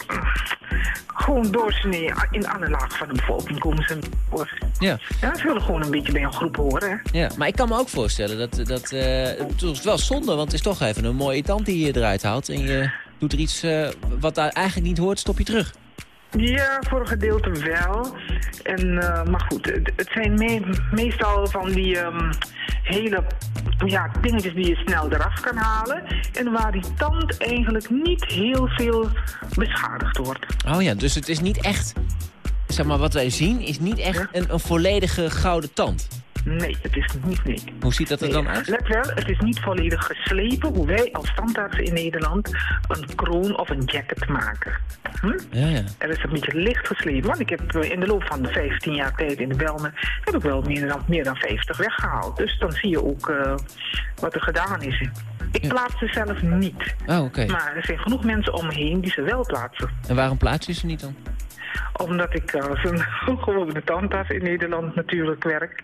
Gewoon doorsnee in de andere laag van de bevolking komen ze voor. Ja. Ja, ze willen gewoon een beetje bij een groep horen, hè. Ja, maar ik kan me ook voorstellen dat, dat eh, het is wel zonde, want het is toch even een mooie tand die je eruit haalt. En je doet er iets eh, wat daar eigenlijk niet hoort, stop je terug. Ja, voor een gedeelte wel. En, eh, maar goed, het, het zijn me- meestal van die ehm, hele ja, dingetjes die je snel eraf kan halen. En waar die tand eigenlijk niet heel veel beschadigd wordt. Oh ja, dus het is niet echt, zeg maar, wat wij zien is niet echt een, een volledige gouden tand. Nee, het is niet, nee. Hoe ziet dat er dan uit? Let wel, het is niet volledig geslepen hoe wij als standaards in Nederland een kroon of een jacket maken. Hm? Ja, ja. Er is een beetje licht geslepen, want ik heb eh, in de loop van de 15 jaar tijd in de Belmen heb ik wel meer dan, meer dan 50 weggehaald. Dus dan zie je ook eh, wat er gedaan is. Ik plaats ze zelf niet. Oh, oké. Maar er zijn genoeg mensen om me heen die ze wel plaatsen. En waarom plaats je ze niet dan? Omdat ik als een [LAUGHS] gewone tandarts in Nederland natuurlijk werk.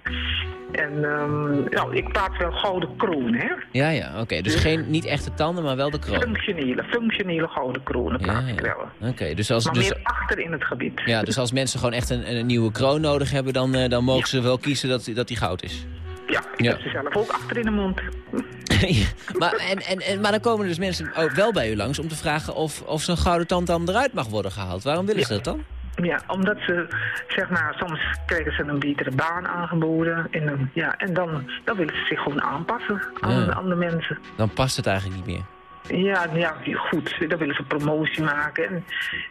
En ehm, nou, ik praat wel gouden kroon, hè. Ja, ja, oké. Dus geen, niet echte tanden, maar wel de kroon. Functionele, functionele gouden kronen Ja, praat ik ja. wel. Oké, dus als... Maar Dus, meer achter in het gebied. ja, dus als mensen gewoon echt een, een nieuwe kroon nodig hebben... dan, eh, dan mogen ze wel kiezen dat, dat die goud is. Ja, ik Ja. heb ze zelf ook achter in de mond. [LAUGHS] maar, en, en, en, maar dan komen dus mensen ook wel bij u langs om te vragen of, of zo'n gouden tand dan eruit mag worden gehaald. Waarom willen ze dat dan? Ja, omdat ze, zeg maar, soms krijgen ze een betere baan aangeboden. En, dan- ja, en dan, dan willen ze zich gewoon aanpassen aan, Ja. aan de mensen. Dan past het eigenlijk niet meer. Ja, ja, goed. Dan willen ze promotie maken. En,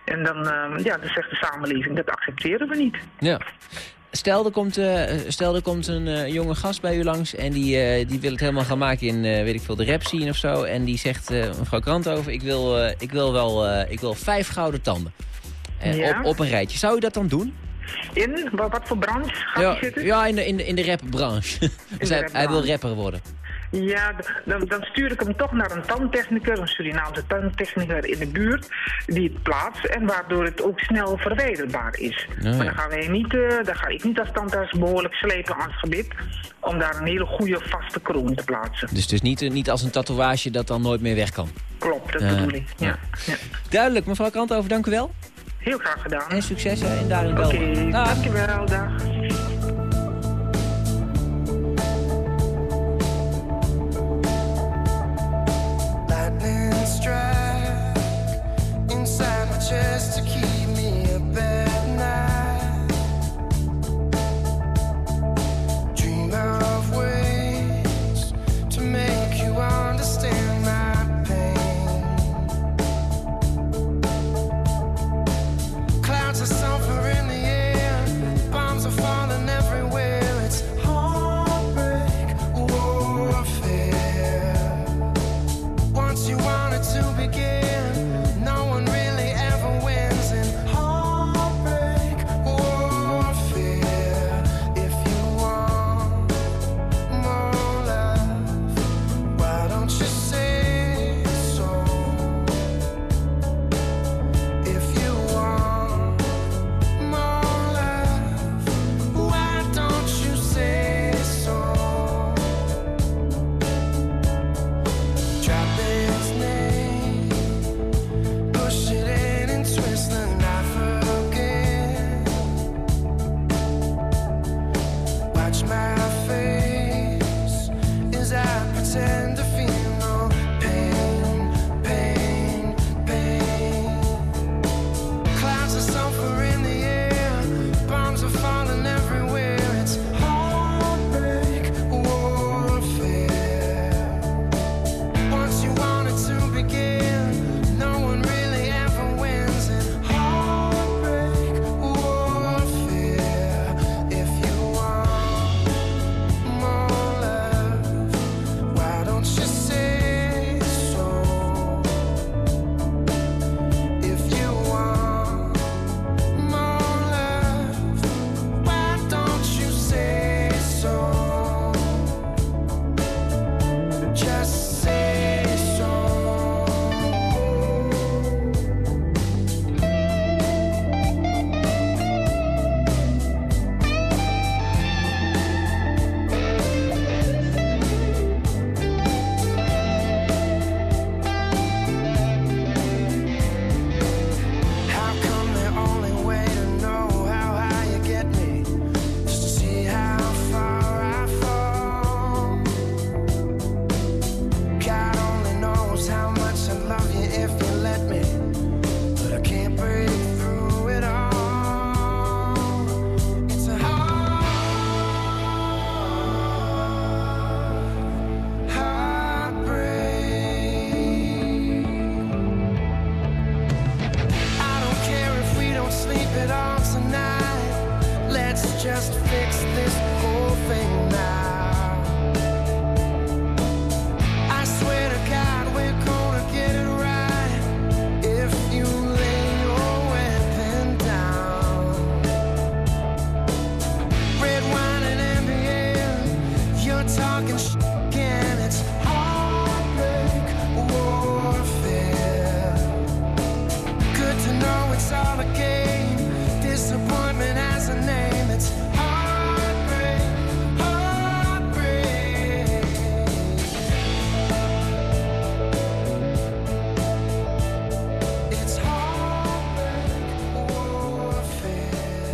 en dan, ehm, ja, dan zegt de samenleving, dat accepteren we niet. Ja. Stel, er komt, eh, stel, er komt een eh, jonge gast bij u langs en die, eh, die wil het helemaal gaan maken in, weet ik veel, de rap scene of zo. En die zegt, mevrouw Kranthoven, ik wil, ik wil wel, ik wil vijf gouden tanden. Ja? op, op een rijtje. Zou u dat dan doen? In? Wat, voor branche gaat Ja, die zitten? ja in, de, in, de, in de rapbranche. [LAUGHS] dus de hij, hij wil rapper worden. Ja, dan, dan stuur ik hem toch naar een tandtechnicus, een Surinaamse tandtechnicus in de buurt, die het plaatst en waardoor het ook snel verwijderbaar is. ja. Maar dan, gaan wij niet, eh, dan ga ik niet als tandarts behoorlijk slepen aan het gebit om daar een hele goede vaste kroon te plaatsen. Dus, dus niet, eh, niet als een tatoeage dat dan nooit meer weg kan. Klopt, dat bedoel ik. Ja. ja. Duidelijk, mevrouw Kranthoven, dank u wel. Heel graag gedaan. En succes hè, in Duin Oké, dankjewel, dag.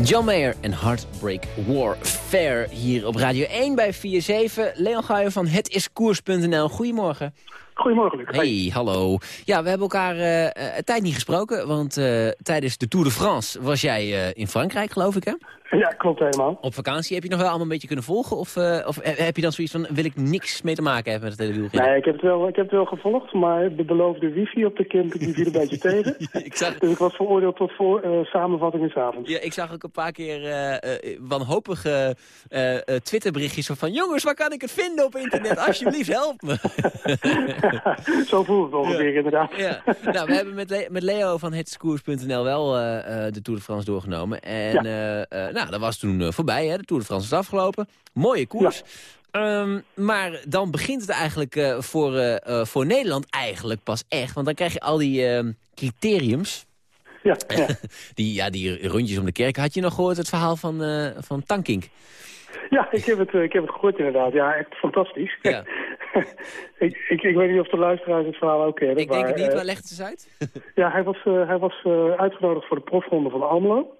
John Mayer en Heartbreak Warfare hier op Radio 1 bij 4-7. Leon Guijen van hetiskoers.nl. Goedemorgen. Goedemorgen, Luc. Hey, hallo. Ja, we hebben elkaar eh, eh, een tijd niet gesproken, want eh, tijdens de Tour de France was jij in Frankrijk, geloof ik, hè? Ja, klopt helemaal. Op vakantie heb je nog wel allemaal een beetje kunnen volgen? Of, eh, of eh, heb je dan zoiets van, wil ik niks mee te maken hebben met het hele wielrennen? Nee, ik heb, het wel, ik heb het wel gevolgd, maar de beloofde wifi op de camping die viel een beetje [LAUGHS] tegen. ik zag... Dus ik was veroordeeld tot voor, eh, samenvattingen s'avonds. Ja, ik zag ook een paar keer eh, wanhopige Twitterberichtjes van, jongens, waar kan ik het vinden op internet? Alsjeblieft, help me. [LAUGHS] [LAUGHS] Zo voelt het ongeveer, inderdaad. Ja. Nou, we hebben met, Le- met Leo van hetskoers.nl wel de Tour de France doorgenomen. En eh, eh, nou, dat was toen eh, voorbij, hè? de Tour de France is afgelopen. Mooie koers. Ehm, maar dan begint het eigenlijk eh, voor, eh, voor Nederland eigenlijk pas echt. Want dan krijg je al die ehm, criteriums. Ja, [LAUGHS] die, ja, die rondjes om de kerk. Had je nog gehoord het verhaal van, van Tankink? Ja, ik heb, het, ik heb het gehoord inderdaad. Ja, echt fantastisch. Ja. [LAUGHS] ik, ik, ik weet niet of de luisteraars het verhaal ook kennen. Ik denk het niet, eh, maar leg het eens uit. [LAUGHS] Ja, hij was, hij was uitgenodigd voor de profronde van Almelo.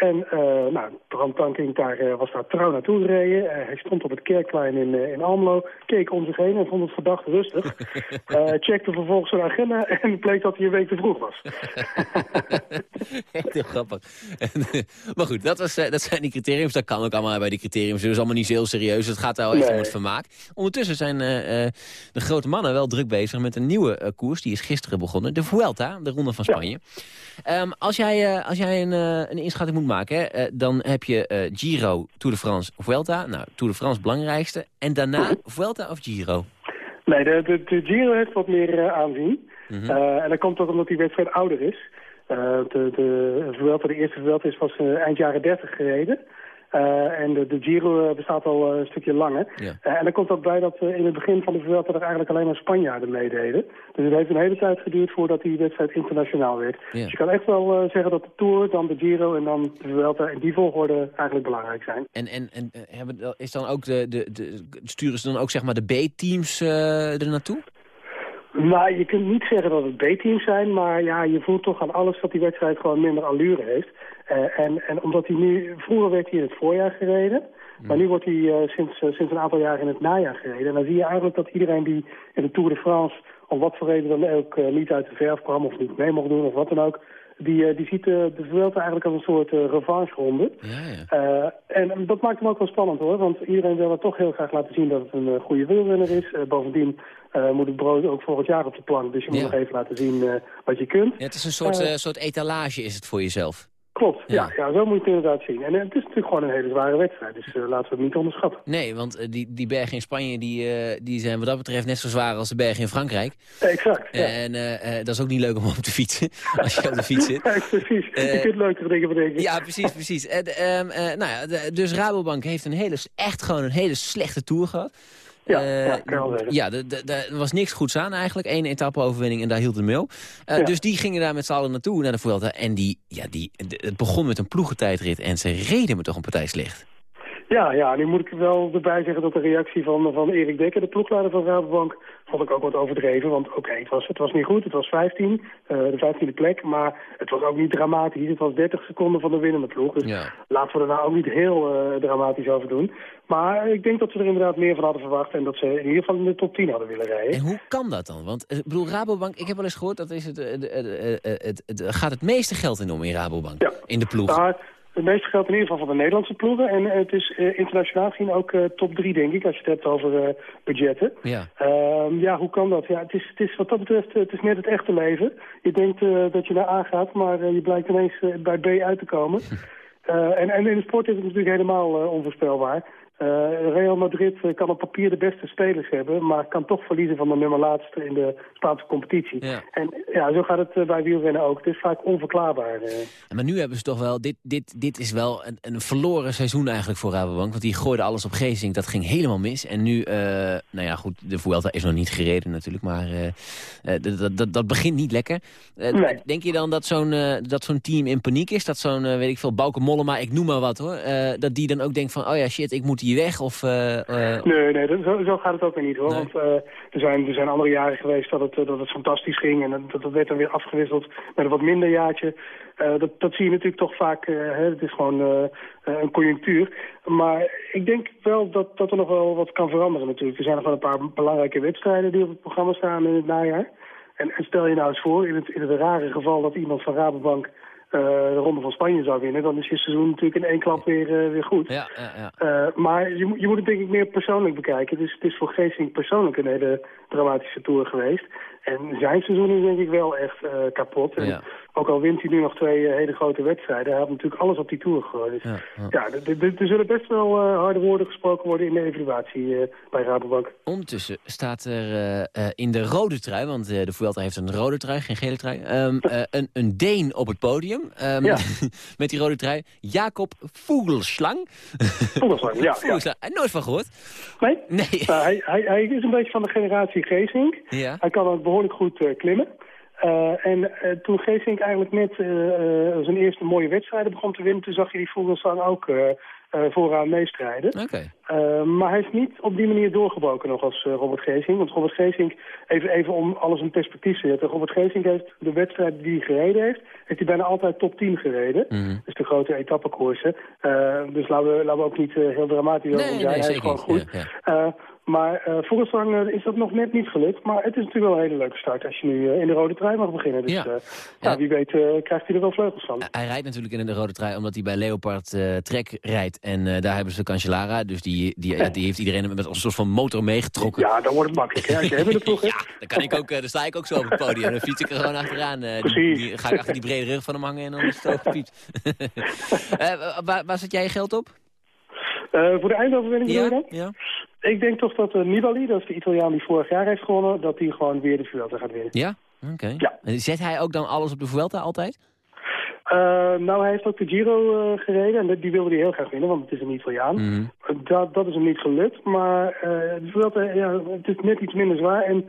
En uh, nou, Bram Tankink daar, eh, was daar trouw naartoe gereden. Eh, hij stond op het kerkplein in, in Almelo, keek om zich heen en vond het verdacht rustig. [LAUGHS] Checkte vervolgens zijn agenda en bleek dat hij een week te vroeg was. [LAUGHS] Heel grappig. En, maar goed, dat, was, dat zijn die criteriums. Dat kan ook allemaal bij die criteriums. Dat is allemaal niet zo heel serieus. Het gaat wel echt Nee. om het vermaak. Ondertussen zijn de grote mannen wel druk bezig met een nieuwe koers. Die is gisteren begonnen. De Vuelta, de Ronde van Spanje. Ehm, als jij, als jij een, een inschatting moet maken, hè, eh, dan heb je eh, Giro, Tour de France, Vuelta. Nou, Tour de France belangrijkste. En daarna Vuelta of Giro? Nee, de, de, de Giro heeft wat meer eh, aanzien. Mhm. En dat komt ook omdat die wedstrijd ouder is. De, de, Vuelta, de eerste Vuelta is pas eind jaren 30 gereden. Eh, en de, de Giro eh, bestaat al eh, een stukje langer. Ja. En er komt ook bij dat in het begin van de Vuelta er eigenlijk alleen maar Spanjaarden meededen. Dus het heeft een hele tijd geduurd voordat die wedstrijd internationaal werd. Ja. Dus je kan echt wel zeggen dat de Tour, dan de Giro en dan de Vuelta in die volgorde eigenlijk belangrijk zijn. En, en, en hebben, is dan ook de, de, de, sturen ze dan ook zeg maar de B-teams er naartoe? Nou, je kunt niet zeggen dat het B-teams zijn, maar ja, je voelt toch aan alles dat die wedstrijd gewoon minder allure heeft. Eh, en, en omdat hij nu, vroeger werd hij in het voorjaar gereden, maar nu wordt hij eh, sinds, eh, sinds een aantal jaar in het najaar gereden. En dan zie je eigenlijk dat iedereen die in de Tour de France, om wat voor reden dan ook, eh, niet uit de verf kwam of niet mee mocht doen of wat dan ook, die, eh, die ziet de Vuelta eigenlijk als een soort uh, revanche-ronde. Eh, en en dat maakt hem ook wel spannend hoor, want iedereen wil het toch heel graag laten zien dat het een goede wielrenner is. Bovendien eh, moet het brood ook volgend jaar op de plank, dus je moet Ja. nog even laten zien eh, wat je kunt. Ja, het is een soort, soort etalage is het voor jezelf. Klopt, ja. Ja, zo moet je het inderdaad zien. En eh, het is natuurlijk gewoon een hele zware wedstrijd, dus eh, laten we het niet onderschatten. Nee, want eh, die, die bergen in Spanje die, die zijn wat dat betreft net zo zwaar als de bergen in Frankrijk. Exact, ja. En dat is ook niet leuk om op te fietsen, [LAUGHS] als je op de fiets zit. [LAUGHS] Ja, precies. Je kunt leukere dingen bedenken. Ja, precies, precies. En, ehm, eh, nou ja, dus Rabobank heeft een hele, echt gewoon een hele slechte tour gehad. Ja, Eh, ja, kan wel er was niks goeds aan eigenlijk. Eén etappe-overwinning en daar hield het mee op. Eh, Ja. Dus die gingen daar met z'n allen naartoe, naar de Vuelta. En die, ja, die, het begon met een ploegentijdrit en ze reden me toch een partij slecht. Ja, ja, nu moet ik wel erbij zeggen dat de reactie van, van Erik Dekker, de ploegleider van Rabobank, vond ik ook wat overdreven. Want oké, het, was, het was niet goed, het was 15, eh, de 15e plek, maar het was ook niet dramatisch. Het was 30 seconden van de winnende ploeg. Dus Ja. laten we er nou ook niet heel eh, dramatisch over doen. Maar ik denk dat ze er inderdaad meer van hadden verwacht en dat ze in ieder geval in de top 10 hadden willen rijden. En hoe kan dat dan? Want eh, ik bedoel, Rabobank, ik heb wel eens gehoord, dat is het, het, het gaat het meeste geld in om in Rabobank. In de ploeg. Maar het meeste geldt in ieder geval van de Nederlandse ploegen. En eh, het is eh, internationaal gezien ook eh, top 3, denk ik, als je het hebt over budgetten. Ja. Ehm, ja, hoe kan dat? Ja, het is, het is wat dat betreft, het is net het echte leven. Je denkt dat je naar A gaat, maar je blijkt ineens bij B uit te komen. [LAUGHS] En, en in de sport is het natuurlijk helemaal onvoorspelbaar. Eh, Real Madrid eh, kan op papier de beste spelers hebben, maar kan toch verliezen van de nummer laatste in de Spaanse competitie. Ja. En ja, zo gaat het eh, bij wielrennen ook. Het is vaak onverklaarbaar. Maar nu hebben ze toch wel, dit, dit, dit is wel een, een verloren seizoen eigenlijk voor Rabobank. Want die gooiden alles op Geesink, dat ging helemaal mis. En nu, nou ja goed, de Vuelta is nog niet gereden natuurlijk. Maar dat- dat, dat, dat begint niet lekker. Nee. Denk je dan dat zo'n dat zo'n team in paniek is? Dat zo'n, weet ik veel, Bauke Mollema, ik noem maar wat hoor. dat die dan ook denkt van, oh ja shit, ik moet hier weg? Of, eh, eh, Nee, nee, dat- zo, zo gaat het ook weer niet hoor. Want eh, er, zijn, er zijn andere jaren geweest dat het, dat het fantastisch ging. En dat, dat werd dan weer afgewisseld met een wat minder jaartje. Dat, dat zie je natuurlijk toch vaak. hè, het is gewoon een conjunctuur. Maar ik denk wel dat, dat er nog wel wat kan veranderen natuurlijk. Er zijn nog wel een paar belangrijke wedstrijden die op het programma staan in het najaar. En, en stel je nou eens voor, in het, in het rare geval dat iemand van Rabobank de Ronde van Spanje zou winnen... dan is je seizoen natuurlijk in één klap weer, eh, weer goed. ja, ja, ja. Eh, maar je, moet- je moet het denk ik meer persoonlijk bekijken. Dus het is voor Geesink persoonlijk een hele dramatische tour geweest. En zijn seizoen is denk ik wel echt eh, kapot. En. Ook al wint hij nu nog twee eh, hele grote wedstrijden, hij had natuurlijk alles op die tour gegooid. Dus ja, er zullen best wel eh, harde woorden gesproken worden in de evaluatie eh, bij Rabobank. Ondertussen staat er eh, eh, in de rode trui, want eh, de Vuelta heeft een rode trui, geen gele trui, ehm, [LAUGHS] eh, een, een Deen op het podium. ehm, Ja. [LAUGHS] met die rode trui. Jacob Vogelslang. Vogelslang, ja. [LAUGHS] Vogelslang. Nooit van gehoord. Nee? Nee. Nou, hij, hij, hij is een beetje van de generatie Geesink. Ja. Hij kan ook behoorlijk goed eh, klimmen. Eh, en eh, toen Geesink eigenlijk net eh, zijn eerste mooie wedstrijden begon te winnen... toen zag je die Vogelsang ook vooraan meestrijden. Oké. Eh, maar hij is niet op die manier doorgebroken nog als Robert Geesink. Want Robert Geesink, even, even om alles in perspectief te zetten... Robert Geesink heeft de wedstrijden die hij gereden heeft... heeft hij bijna altijd top 10 gereden. Mhm. Dus de grote etappekoersen. Dus laten we, laten we ook niet heel dramatisch over Nee, zijn. nee, hij is gewoon goed. Ja, ja. Maar eh, is dat nog net niet gelukt. Maar het is natuurlijk wel een hele leuke start als je nu eh, in de rode trui mag beginnen. Dus Ja. ja, wie weet krijgt hij er wel vleugels van. Hij rijdt natuurlijk in de rode trui omdat hij bij Leopard Trek rijdt. En daar hebben ze Cancellara, dus die, die, ja, die heeft iedereen met een soort van motor meegetrokken. Ja, dan wordt het makkelijk. Hè? Als je [LAUGHS] de ploeg hebt. Dan, kan ik ook, dan sta ik ook zo op het podium. Dan fiets ik er gewoon achteraan. die, ga ik achter die brede rug van hem hangen en dan is het. [LAUGHS] Eh, waar, waar zet jij je geld op? Eh, voor de eindoverwinning Ja, dan? ja. Ik denk toch dat eh, Nibali, dat is de Italiaan die vorig jaar heeft gewonnen... dat hij gewoon weer de Vuelta gaat winnen. Ja? Oké. Ja. Zet hij ook dan alles op de Vuelta altijd? Eh, nou, hij heeft ook de Giro gereden en die wilde hij heel graag winnen, want het is een Italiaan. Mhm. Dat, dat is hem niet gelukt, maar de Vuelta, ja, het is net iets minder zwaar en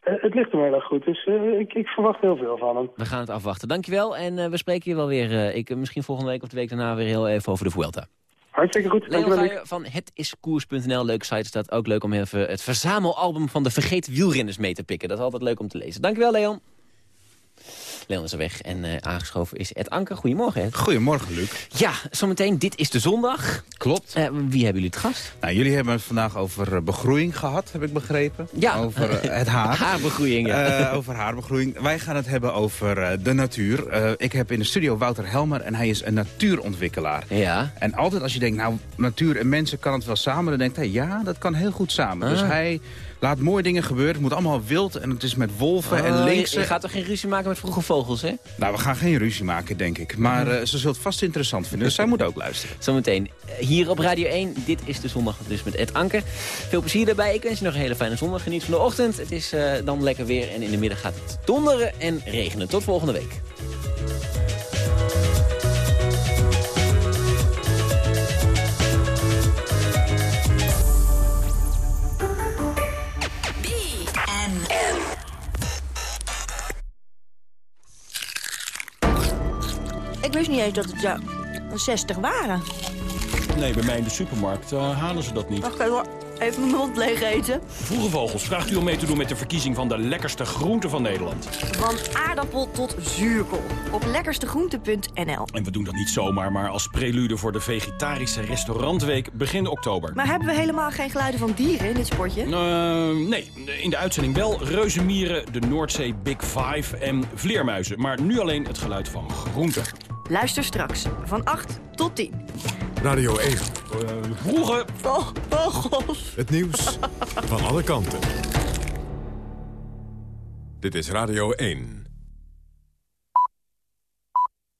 het ligt hem heel erg goed. Dus ik, ik verwacht heel veel van hem. We gaan het afwachten. Dankjewel en we spreken je wel weer. ik, misschien volgende week of de week daarna weer heel even over de Vuelta. Hartstikke goed. Leon van hetiskoers.nl. Leuke site staat ook leuk om even het verzamelalbum van de vergeet wielrenners mee te pikken. Dat is altijd leuk om te lezen. Dankjewel Leon. Leon is er weg en eh, aangeschoven is Ed Anker. Goedemorgen Ed. Goedemorgen, Luc. Ja, zometeen Dit is de Zondag. Klopt. Eh, wie hebben jullie het gast? Nou, jullie hebben het vandaag over eh, begroeiing gehad, heb ik begrepen. Ja. Over het [LAUGHS] haar. Haarbegroeiing, ja. Eh, over haarbegroeiing. Wij gaan het hebben over de natuur. Ik heb in de studio Wouter Helmer en hij is een natuurontwikkelaar. Ja. En altijd als je denkt, nou, natuur en mensen kan het wel samen... dan denkt hij, ja, dat kan heel goed samen. Dus Ah. hij laat mooie dingen gebeuren. Het moet allemaal wild en het is met wolven Oh, en je, linkse. je gaat toch geen ruzie maken met vroege vogels, hè? Nou, we gaan geen ruzie maken, denk ik. Maar eh, ze zult het vast interessant vinden, dus zij moet ook luisteren. Zometeen eh, hier op Radio 1. Dit is de zondag dus met Ed Anker. Veel plezier daarbij. Ik wens je nog een hele fijne zondag. Geniet van de ochtend. Het is eh, dan lekker weer. En in de middag gaat het donderen en regenen. Tot volgende week. Wist niet eens dat het ja, 60 waren. Nee, bij mij in de supermarkt eh, halen ze dat niet. Wacht even, even mijn mond leeg eten. Vroege Vogels vraagt u om mee te doen met de verkiezing van de lekkerste groente van Nederland. Van aardappel tot zuurkool. Op lekkerstegroente.nl. En we doen dat niet zomaar, maar als prelude voor de vegetarische restaurantweek begin oktober. Maar hebben we helemaal geen geluiden van dieren in dit spotje? Eh, nee, in de uitzending wel reuzenmieren, de Noordzee Big Five en vleermuizen. Maar nu alleen het geluid van groenten. Luister straks van 8 tot 10. Radio 1. Vroege Oh, vogels. Het nieuws [LAUGHS] van alle kanten. Dit is Radio 1.